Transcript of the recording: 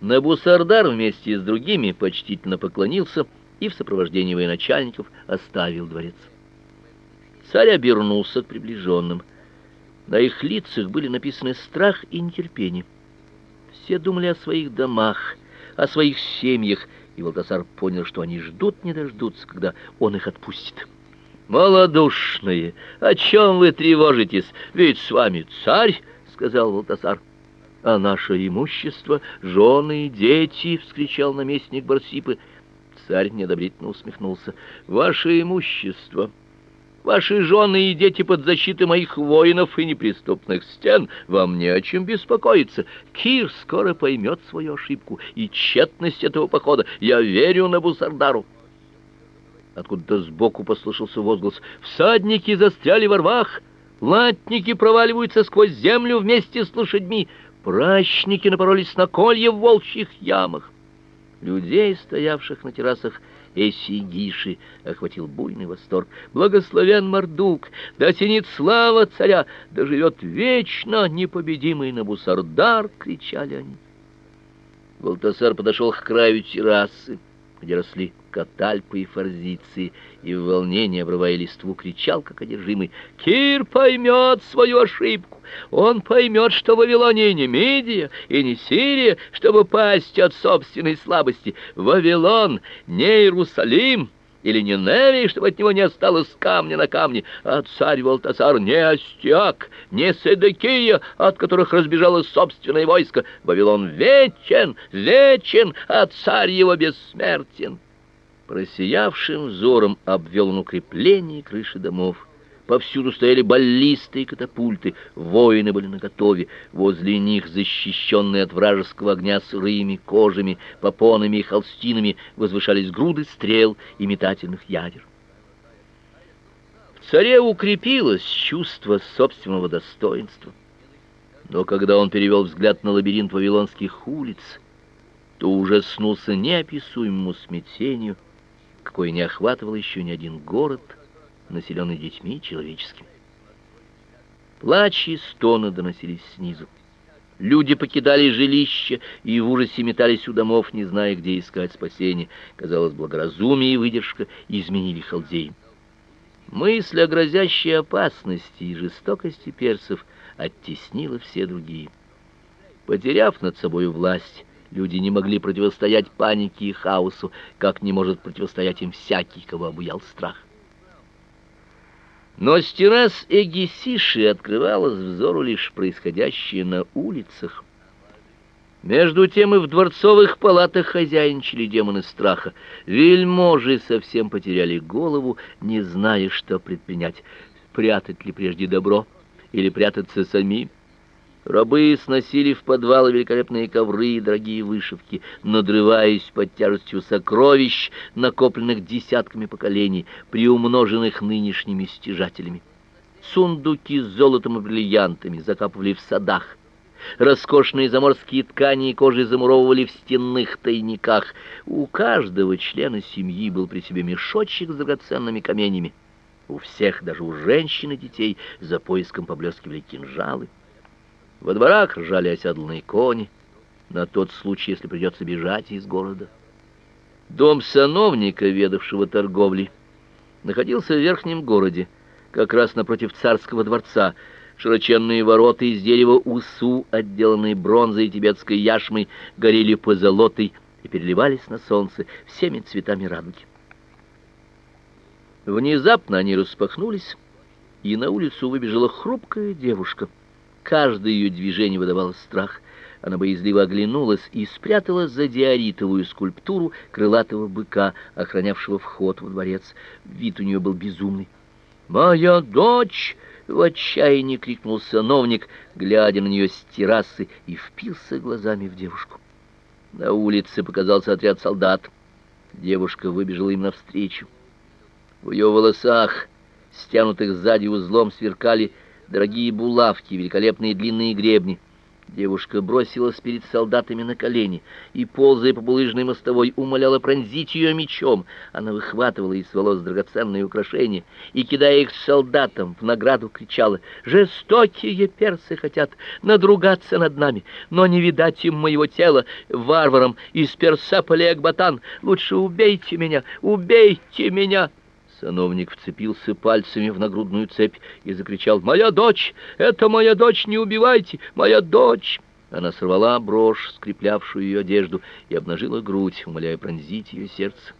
Набусардар вместе с другими почтительно поклонился и в сопровождении военачальников оставил дворец. Царь обернулся к приближенным. На их лицах были написаны страх и нетерпение. Все думали о своих домах, о своих семьях, и Волтасар понял, что они ждут не дождутся, когда он их отпустит. «Малодушные, о чем вы тревожитесь? Ведь с вами царь!» — сказал Волтасар. «А наше имущество, жены и дети!» — вскричал наместник Барсипы. Царь неодобрительно усмехнулся. «Ваше имущество!» Ваши жены и дети под защитой моих воинов и неприступных стен, вам не о чем беспокоиться. Кир скоро поймет свою ошибку и тщетность этого похода. Я верю на Бусардару. Откуда-то сбоку послышался возглас. Всадники застряли во рвах, латники проваливаются сквозь землю вместе с лошадьми, прачники напоролись на колья в волчьих ямах. Людей, стоявших на террасах, Эсигиши охватил буйный восторг. «Благословен Мардук! Да тянет слава царя! Да живет вечно непобедимый Набусардар!» — кричали они. Валтасар подошел к краю террасы, где росли катальпы и форзиции, и в волнении, обрывая листву, кричал, как одержимый, «Кир поймет свою ошибку! Он поймет, что Вавилония не Мидия и не Сирия, чтобы пасть от собственной слабости. Вавилон не Иерусалим!» или не Неви, чтобы от него не осталось камня на камне, а царь Валтасар не Остиак, не Седекия, от которых разбежалось собственное войско. Вавилон вечен, вечен, а царь его бессмертен. Просиявшим взором обвел он укрепления и крыши домов. Повсюду стояли баллисты и катапульты, воины были наготове, возле них, защищенные от вражеского огня сырыми кожами, попонами и холстинами, возвышались груды стрел и метательных ядер. В царе укрепилось чувство собственного достоинства. Но когда он перевел взгляд на лабиринт вавилонских улиц, то ужаснулся неописуемому смятению, какое не охватывал еще ни один город, населенный детьми человеческими. Плач и стоны доносились снизу. Люди покидали жилища и в ужасе метались у домов, не зная, где искать спасения. Казалось, благоразумие и выдержка изменили халдеи. Мысль о грозящей опасности и жестокости персов оттеснила все другие. Потеряв над собой власть, Люди не могли противостоять панике и хаосу, как не может противостоять им всякий, кого обуял страх. Но с террас Эгисиши открывалось взору лишь происходящее на улицах. Между тем и в дворцовых палатах хозяйничали демоны страха. Вельможи совсем потеряли голову, не зная, что предпринять. Прятать ли прежде добро или прятаться самим? Рабы сносили в подвалы великолепные ковры и дорогие вышивки, надрываясь под тяжестью сокровищ, накопленных десятками поколений, приумноженных нынешними стяжателями. Сундуки с золотом и бриллиантами закапывали в садах. Роскошные заморские ткани и кожи замуровывали в стенных тайниках. У каждого члена семьи был при себе мешочек с драгоценными каменями. У всех, даже у женщин и детей, за поиском поблескивали кинжалы. Во дворах ржали оседланные кони, на тот случай, если придется бежать из города. Дом сановника, ведавшего торговлей, находился в верхнем городе, как раз напротив царского дворца. Широченные ворота из дерева усу, отделанные бронзой и тибетской яшмой, горели позолотой и переливались на солнце всеми цветами радуги. Внезапно они распахнулись, и на улицу выбежала хрупкая девушка — Каждое ее движение выдавало страх. Она боязливо оглянулась и спряталась за диоритовую скульптуру крылатого быка, охранявшего вход во дворец. Вид у нее был безумный. «Моя дочь!» — в отчаянии крикнул сановник, глядя на нее с террасы, и впился глазами в девушку. На улице показался отряд солдат. Девушка выбежала им навстречу. В ее волосах, стянутых сзади узлом, сверкали дорогие булавки, великолепные длинные гребни. Девушка бросилась перед солдатами на колени и, ползая по булыжной мостовой, умоляла пронзить ее мечом. Она выхватывала из волос драгоценные украшения и, кидая их солдатам, в награду кричала «Жестокие персы хотят надругаться над нами, но не видать им моего тела, варварам из Персаполя Акбатан. Лучше убейте меня, убейте меня!» Сановник вцепился пальцами в нагрудную цепь и закричал «Моя дочь! Это моя дочь! Не убивайте! Моя дочь!» Она сорвала брошь, скреплявшую ее одежду, и обнажила грудь, умоляя пронзить ее сердце.